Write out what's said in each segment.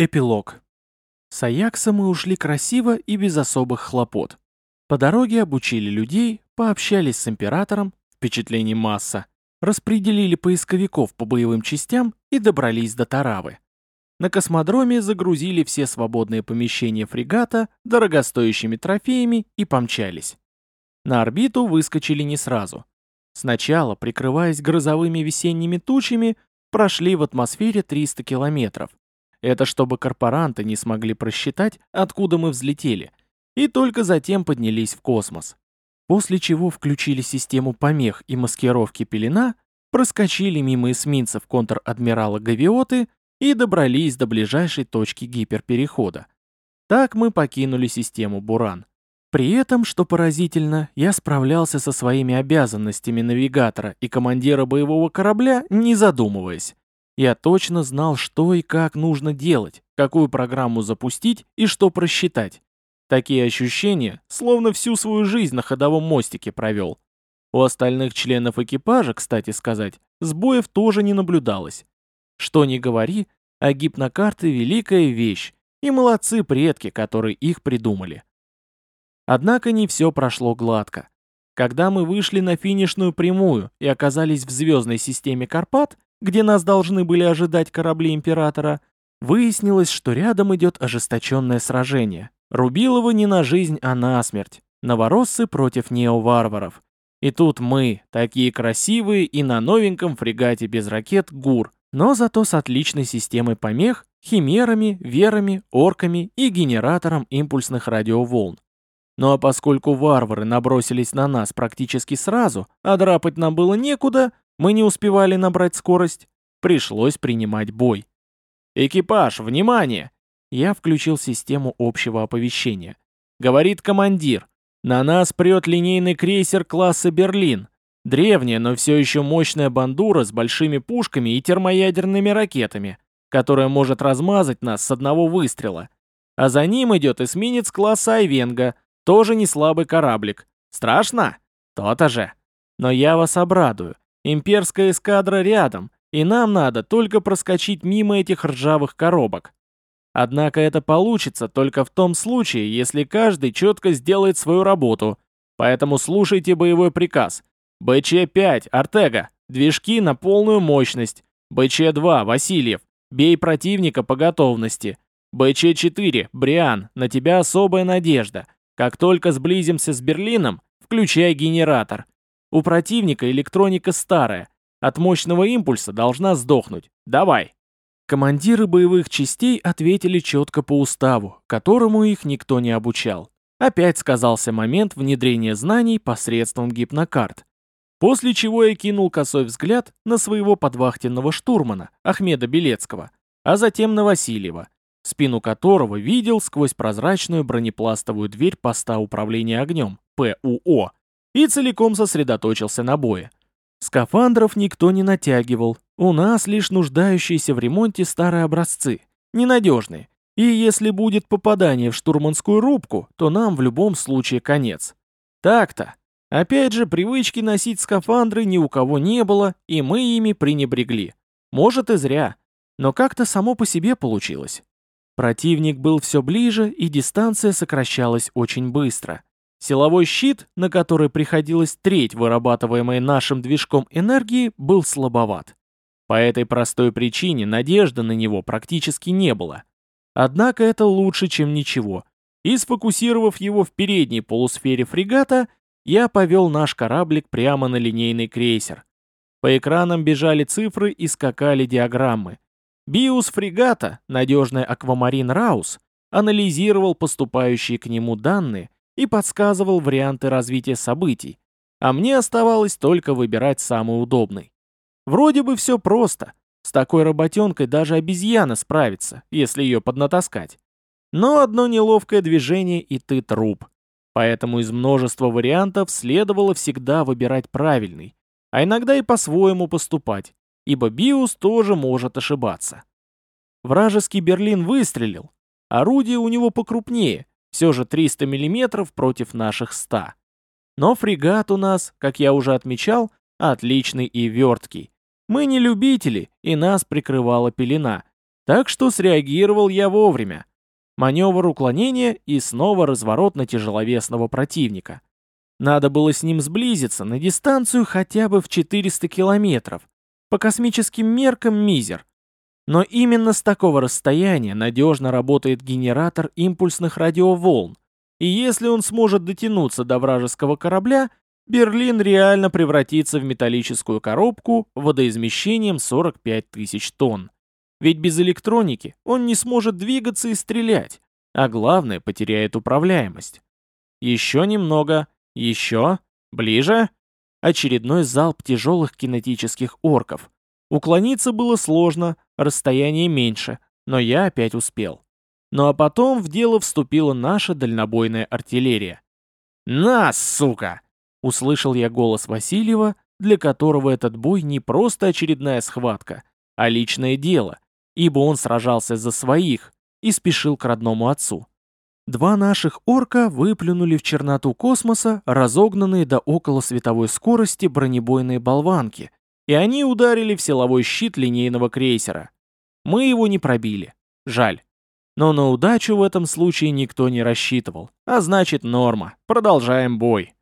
Эпилог. С Аякса мы ушли красиво и без особых хлопот. По дороге обучили людей, пообщались с императором, впечатлений масса, распределили поисковиков по боевым частям и добрались до Таравы. На космодроме загрузили все свободные помещения фрегата дорогостоящими трофеями и помчались. На орбиту выскочили не сразу. Сначала, прикрываясь грозовыми весенними тучами, прошли в атмосфере 300 километров, это чтобы корпоранты не смогли просчитать, откуда мы взлетели, и только затем поднялись в космос. После чего включили систему помех и маскировки пелена, проскочили мимо эсминцев контр-адмирала Гавиоты и добрались до ближайшей точки гиперперехода. Так мы покинули систему Буран. При этом, что поразительно, я справлялся со своими обязанностями навигатора и командира боевого корабля, не задумываясь. Я точно знал, что и как нужно делать, какую программу запустить и что просчитать. Такие ощущения, словно всю свою жизнь на ходовом мостике провел. У остальных членов экипажа, кстати сказать, сбоев тоже не наблюдалось. Что ни говори, а гипнокарты — великая вещь, и молодцы предки, которые их придумали. Однако не все прошло гладко. Когда мы вышли на финишную прямую и оказались в звездной системе Карпат, где нас должны были ожидать корабли Императора, выяснилось, что рядом идет ожесточенное сражение. Рубилова не на жизнь, а на смерть. Новороссы против неоварваров. И тут мы, такие красивые и на новеньком фрегате без ракет ГУР, но зато с отличной системой помех, химерами, верами, орками и генератором импульсных радиоволн. Ну а поскольку варвары набросились на нас практически сразу, а драпать нам было некуда, мы не успевали набрать скорость. Пришлось принимать бой. «Экипаж, внимание!» Я включил систему общего оповещения. Говорит командир. На нас прет линейный крейсер класса «Берлин». Древняя, но все еще мощная бандура с большими пушками и термоядерными ракетами, которая может размазать нас с одного выстрела. А за ним идет эсминец класса «Айвенга», тоже не слабый кораблик. Страшно? То-то же. Но я вас обрадую. Имперская эскадра рядом, и нам надо только проскочить мимо этих ржавых коробок. Однако это получится только в том случае, если каждый четко сделает свою работу. Поэтому слушайте боевой приказ. БЧ-5, Артега, движки на полную мощность. БЧ-2, Васильев, бей противника по готовности. БЧ-4, Бриан, на тебя особая надежда. Как только сблизимся с Берлином, включай генератор. У противника электроника старая. От мощного импульса должна сдохнуть. Давай. Командиры боевых частей ответили четко по уставу, которому их никто не обучал. Опять сказался момент внедрения знаний посредством гипнокарт. После чего я кинул косой взгляд на своего подвахтенного штурмана, Ахмеда Белецкого, а затем на Васильева, спину которого видел сквозь прозрачную бронепластовую дверь поста управления огнем, ПУО, и целиком сосредоточился на бое. Скафандров никто не натягивал, у нас лишь нуждающиеся в ремонте старые образцы, ненадежные. И если будет попадание в штурманскую рубку, то нам в любом случае конец. Так-то. Опять же, привычки носить скафандры ни у кого не было, и мы ими пренебрегли. Может и зря, но как-то само по себе получилось. Противник был все ближе, и дистанция сокращалась очень быстро. Силовой щит, на который приходилось треть вырабатываемой нашим движком энергии, был слабоват. По этой простой причине надежды на него практически не было. Однако это лучше, чем ничего. И сфокусировав его в передней полусфере фрегата, я повел наш кораблик прямо на линейный крейсер. По экранам бежали цифры и скакали диаграммы. Биус фрегата, надежный аквамарин Раус, анализировал поступающие к нему данные и подсказывал варианты развития событий, а мне оставалось только выбирать самый удобный. Вроде бы все просто, с такой работенкой даже обезьяна справится, если ее поднатаскать. Но одно неловкое движение и ты труп. Поэтому из множества вариантов следовало всегда выбирать правильный, а иногда и по-своему поступать, ибо Биус тоже может ошибаться. Вражеский Берлин выстрелил, орудие у него покрупнее, все же 300 мм против наших 100. Но фрегат у нас, как я уже отмечал, отличный и верткий. Мы не любители, и нас прикрывала пелена. Так что среагировал я вовремя. Маневр уклонения и снова разворот на тяжеловесного противника. Надо было с ним сблизиться на дистанцию хотя бы в 400 километров. По космическим меркам мизер. Но именно с такого расстояния надежно работает генератор импульсных радиоволн, и если он сможет дотянуться до вражеского корабля, Берлин реально превратится в металлическую коробку водоизмещением 45 тысяч тонн. Ведь без электроники он не сможет двигаться и стрелять, а главное, потеряет управляемость. Еще немного, еще, ближе. Очередной залп тяжелых кинетических орков. Уклониться было сложно, расстояние меньше, но я опять успел. Ну а потом в дело вступила наша дальнобойная артиллерия. «На, сука!» — услышал я голос Васильева, для которого этот бой не просто очередная схватка, а личное дело, ибо он сражался за своих и спешил к родному отцу. Два наших орка выплюнули в черноту космоса разогнанные до около световой скорости бронебойные болванки, и они ударили в силовой щит линейного крейсера. Мы его не пробили. Жаль. Но на удачу в этом случае никто не рассчитывал. А значит норма. Продолжаем бой.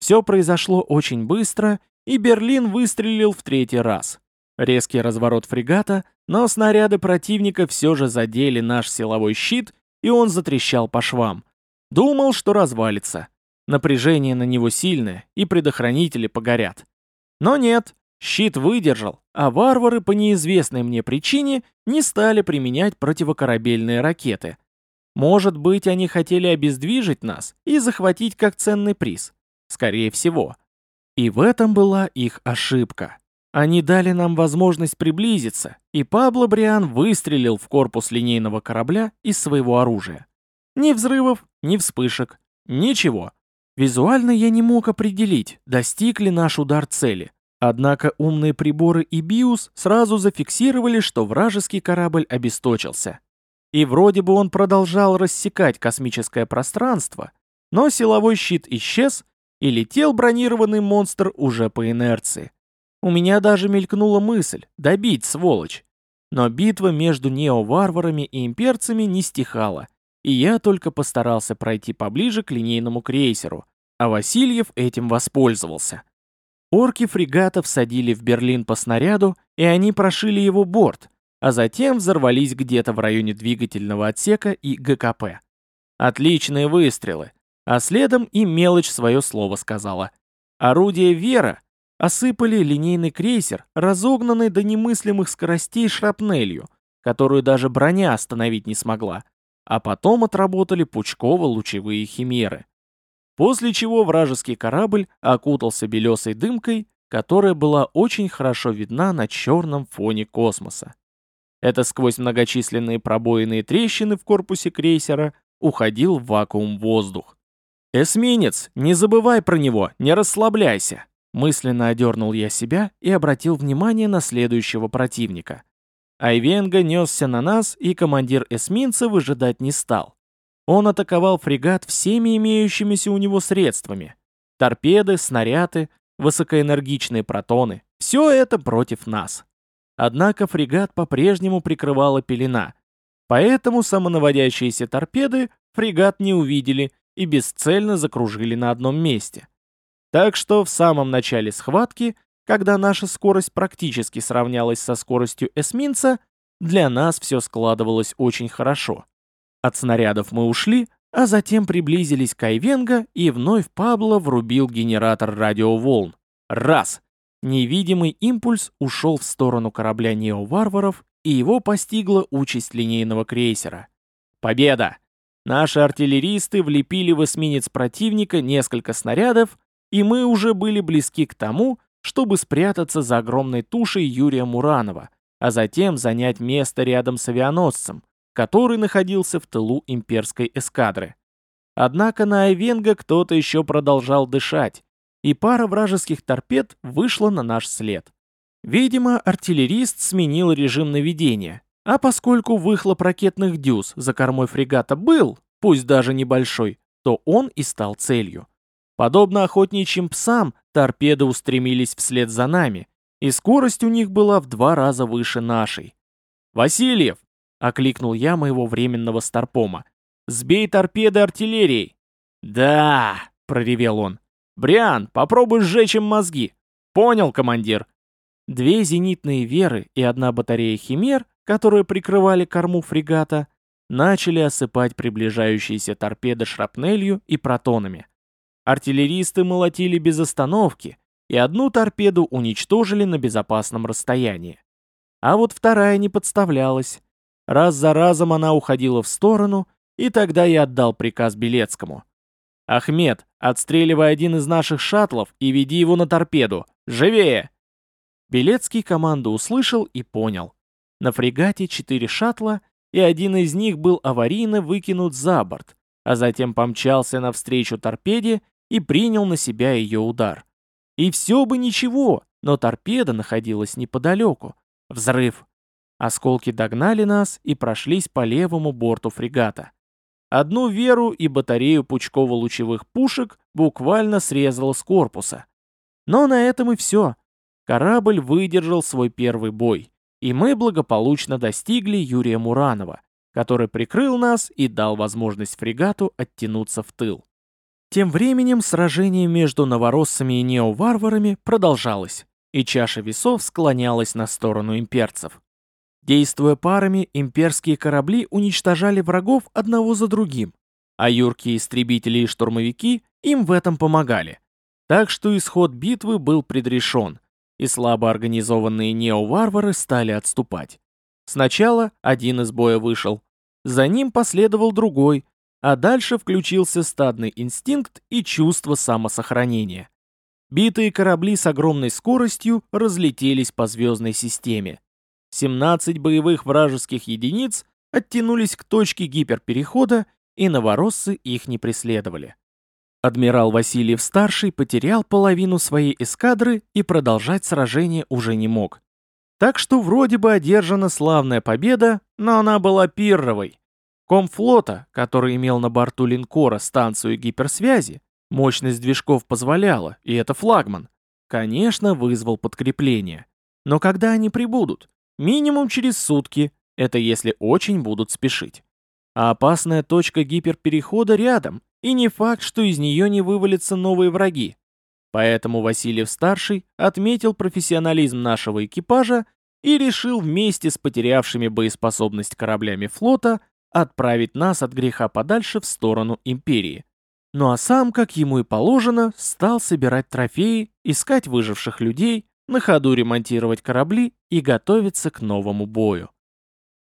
Все произошло очень быстро, и Берлин выстрелил в третий раз. Резкий разворот фрегата, но снаряды противника все же задели наш силовой щит, и он затрещал по швам. Думал, что развалится. Напряжение на него сильное, и предохранители погорят. Но нет, щит выдержал, а варвары по неизвестной мне причине не стали применять противокорабельные ракеты. Может быть, они хотели обездвижить нас и захватить как ценный приз. Скорее всего. И в этом была их ошибка. Они дали нам возможность приблизиться, и Пабло Бриан выстрелил в корпус линейного корабля из своего оружия. Ни взрывов, ни вспышек, ничего. Визуально я не мог определить, достиг ли наш удар цели. Однако умные приборы и БИУС сразу зафиксировали, что вражеский корабль обесточился. И вроде бы он продолжал рассекать космическое пространство, но силовой щит исчез, и летел бронированный монстр уже по инерции. У меня даже мелькнула мысль добить сволочь. Но битва между неоварварами и имперцами не стихала, и я только постарался пройти поближе к линейному крейсеру, а Васильев этим воспользовался. Орки фрегатов садили в Берлин по снаряду, и они прошили его борт, а затем взорвались где-то в районе двигательного отсека и ГКП. Отличные выстрелы, а следом и мелочь свое слово сказала. Орудие «Вера» осыпали линейный крейсер, разогнанный до немыслимых скоростей шрапнелью, которую даже броня остановить не смогла, а потом отработали пучково-лучевые химеры. После чего вражеский корабль окутался белесой дымкой, которая была очень хорошо видна на черном фоне космоса. Это сквозь многочисленные пробоины и трещины в корпусе крейсера уходил в вакуум воздух. «Эсминец, не забывай про него, не расслабляйся!» Мысленно одернул я себя и обратил внимание на следующего противника. Айвенга несся на нас, и командир эсминца выжидать не стал. Он атаковал фрегат всеми имеющимися у него средствами. Торпеды, снаряды, высокоэнергичные протоны. Все это против нас. Однако фрегат по-прежнему прикрывала пелена. Поэтому самонаводящиеся торпеды фрегат не увидели и бесцельно закружили на одном месте. Так что в самом начале схватки, когда наша скорость практически сравнялась со скоростью эсминца, для нас все складывалось очень хорошо. От снарядов мы ушли, а затем приблизились к Айвенго, и вновь Пабло врубил генератор радиоволн. Раз! Невидимый импульс ушел в сторону корабля неоварваров, и его постигла участь линейного крейсера. Победа! Наши артиллеристы влепили в эсминец противника несколько снарядов, и мы уже были близки к тому, чтобы спрятаться за огромной тушей Юрия Муранова, а затем занять место рядом с авианосцем, который находился в тылу имперской эскадры. Однако на Айвенго кто-то еще продолжал дышать, и пара вражеских торпед вышла на наш след. Видимо, артиллерист сменил режим наведения, а поскольку выхлоп ракетных дюз за кормой фрегата был, пусть даже небольшой, то он и стал целью. Подобно охотничьим псам, торпеды устремились вслед за нами, и скорость у них была в два раза выше нашей. «Васильев, окликнул я моего временного старпома. «Сбей торпеды артиллерией!» «Да!» — проревел он. «Бриан, попробуй сжечь им мозги!» «Понял, командир!» Две зенитные «Веры» и одна батарея «Химер», которые прикрывали корму фрегата, начали осыпать приближающиеся торпеды шрапнелью и протонами. Артиллеристы молотили без остановки, и одну торпеду уничтожили на безопасном расстоянии. А вот вторая не подставлялась. Раз за разом она уходила в сторону, и тогда я отдал приказ Белецкому. «Ахмед, отстреливай один из наших шаттлов и веди его на торпеду. Живее!» Белецкий команду услышал и понял. На фрегате четыре шаттла, и один из них был аварийно выкинут за борт, а затем помчался навстречу торпеде и принял на себя ее удар. И все бы ничего, но торпеда находилась неподалеку. Взрыв. Осколки догнали нас и прошлись по левому борту фрегата. Одну веру и батарею пучково-лучевых пушек буквально срезало с корпуса. Но на этом и все. Корабль выдержал свой первый бой, и мы благополучно достигли Юрия Муранова, который прикрыл нас и дал возможность фрегату оттянуться в тыл. Тем временем сражение между новороссами и неоварварами продолжалось, и чаша весов склонялась на сторону имперцев. Действуя парами, имперские корабли уничтожали врагов одного за другим, а юркие истребители и штурмовики им в этом помогали. Так что исход битвы был предрешен, и слабо организованные неоварвары стали отступать. Сначала один из боя вышел, за ним последовал другой, а дальше включился стадный инстинкт и чувство самосохранения. Битые корабли с огромной скоростью разлетелись по звездной системе. 17 боевых вражеских единиц оттянулись к точке гиперперехода, и новороссы их не преследовали. Адмирал Васильев-старший потерял половину своей эскадры и продолжать сражение уже не мог. Так что вроде бы одержана славная победа, но она была пирровой. Комфлота, который имел на борту линкора станцию гиперсвязи, мощность движков позволяла, и это флагман, конечно, вызвал подкрепление. Но когда они прибудут? Минимум через сутки, это если очень будут спешить. А опасная точка гиперперехода рядом, и не факт, что из нее не вывалятся новые враги. Поэтому Васильев-старший отметил профессионализм нашего экипажа и решил вместе с потерявшими боеспособность кораблями флота отправить нас от греха подальше в сторону империи. Ну а сам, как ему и положено, стал собирать трофеи, искать выживших людей, на ходу ремонтировать корабли и готовиться к новому бою.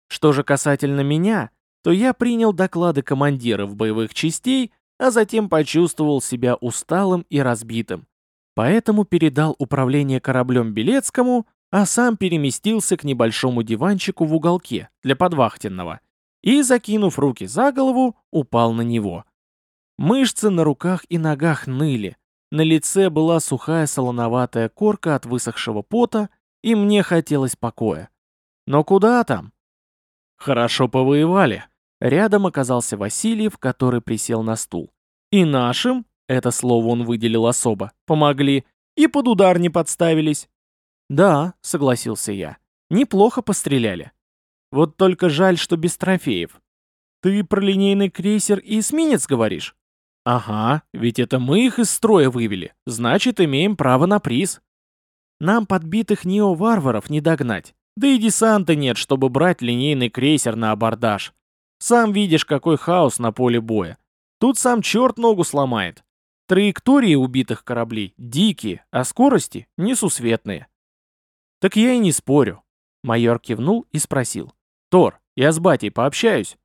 Что же касательно меня, то я принял доклады командиров боевых частей, а затем почувствовал себя усталым и разбитым. Поэтому передал управление кораблем Белецкому, а сам переместился к небольшому диванчику в уголке для подвахтенного и, закинув руки за голову, упал на него. Мышцы на руках и ногах ныли, на лице была сухая солоноватая корка от высохшего пота, и мне хотелось покоя. Но куда там? Хорошо повоевали. Рядом оказался Васильев, который присел на стул. И нашим, это слово он выделил особо, помогли, и под удар не подставились. Да, согласился я, неплохо постреляли. Вот только жаль, что без трофеев. Ты про линейный крейсер и эсминец говоришь? Ага, ведь это мы их из строя вывели, значит, имеем право на приз. Нам подбитых нео-варваров не догнать. Да и десанта нет, чтобы брать линейный крейсер на абордаж. Сам видишь, какой хаос на поле боя. Тут сам черт ногу сломает. Траектории убитых кораблей дикие, а скорости несусветные. Так я и не спорю. Майор кивнул и спросил. «Тор, я с батей пообщаюсь?»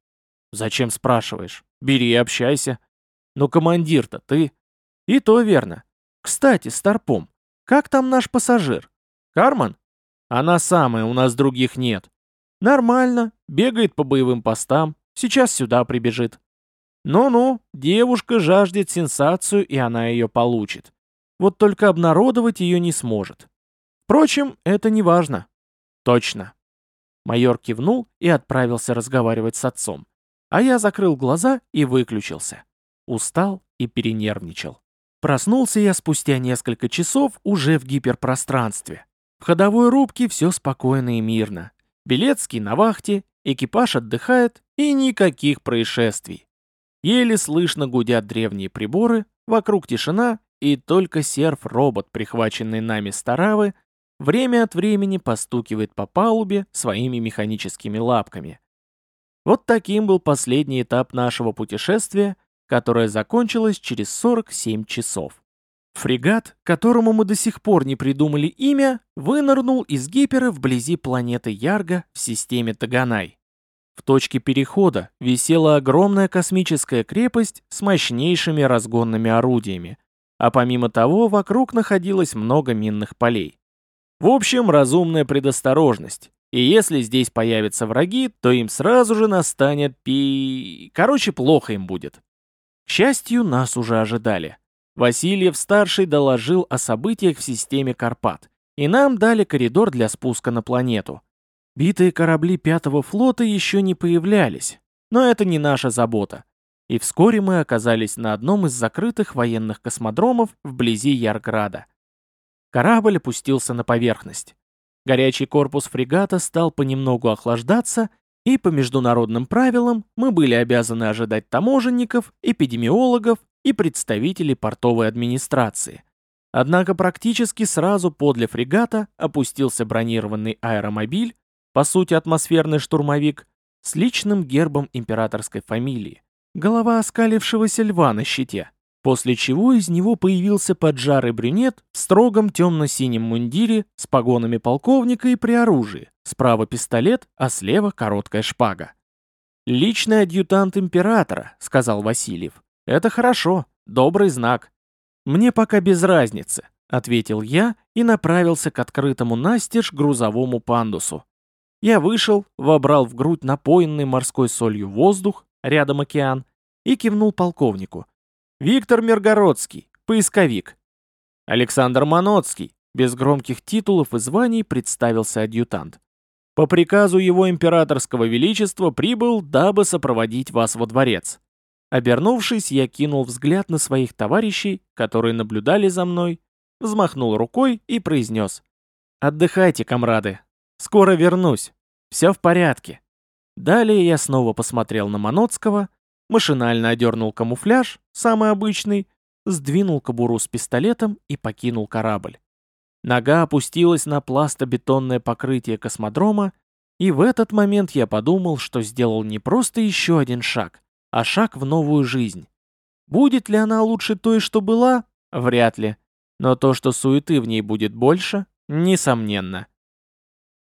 «Зачем спрашиваешь? Бери и общайся». «Но командир-то ты...» «И то верно. Кстати, Старпом, как там наш пассажир? Карман?» «Она самая, у нас других нет». «Нормально, бегает по боевым постам, сейчас сюда прибежит». «Ну-ну, девушка жаждет сенсацию, и она ее получит. Вот только обнародовать ее не сможет. Впрочем, это не важно». «Точно. Майор кивнул и отправился разговаривать с отцом. А я закрыл глаза и выключился. Устал и перенервничал. Проснулся я спустя несколько часов уже в гиперпространстве. В ходовой рубке все спокойно и мирно. Белецкий на вахте, экипаж отдыхает и никаких происшествий. Еле слышно гудят древние приборы, вокруг тишина, и только серф-робот, прихваченный нами с время от времени постукивает по палубе своими механическими лапками. Вот таким был последний этап нашего путешествия, которое закончилось через 47 часов. Фрегат, которому мы до сих пор не придумали имя, вынырнул из гипера вблизи планеты Ярга в системе Таганай. В точке перехода висела огромная космическая крепость с мощнейшими разгонными орудиями, а помимо того вокруг находилось много минных полей. В общем, разумная предосторожность. И если здесь появятся враги, то им сразу же настанет пи... Короче, плохо им будет. К счастью, нас уже ожидали. Васильев-старший доложил о событиях в системе Карпат, и нам дали коридор для спуска на планету. Битые корабли Пятого флота еще не появлялись, но это не наша забота. И вскоре мы оказались на одном из закрытых военных космодромов вблизи Ярграда. Корабль опустился на поверхность. Горячий корпус фрегата стал понемногу охлаждаться, и по международным правилам мы были обязаны ожидать таможенников, эпидемиологов и представителей портовой администрации. Однако практически сразу подле фрегата опустился бронированный аэромобиль, по сути атмосферный штурмовик, с личным гербом императорской фамилии, голова оскалившегося льва на щите, после чего из него появился поджарый брюнет в строгом темно-синем мундире с погонами полковника и при оружии, справа пистолет, а слева короткая шпага. «Личный адъютант императора», — сказал Васильев. «Это хорошо, добрый знак». «Мне пока без разницы», — ответил я и направился к открытому настежь грузовому пандусу. Я вышел, вобрал в грудь напоенный морской солью воздух, рядом океан, и кивнул полковнику. «Виктор Миргородский, поисковик». «Александр Маноцкий», без громких титулов и званий представился адъютант. «По приказу его императорского величества прибыл, дабы сопроводить вас во дворец. Обернувшись, я кинул взгляд на своих товарищей, которые наблюдали за мной, взмахнул рукой и произнес. «Отдыхайте, комрады. Скоро вернусь. Все в порядке». Далее я снова посмотрел на Маноцкого, машинально одернул камуфляж, самый обычный, сдвинул кобуру с пистолетом и покинул корабль. Нога опустилась на пластобетонное покрытие космодрома, и в этот момент я подумал, что сделал не просто еще один шаг, а шаг в новую жизнь. Будет ли она лучше той, что была? Вряд ли. Но то, что суеты в ней будет больше, несомненно.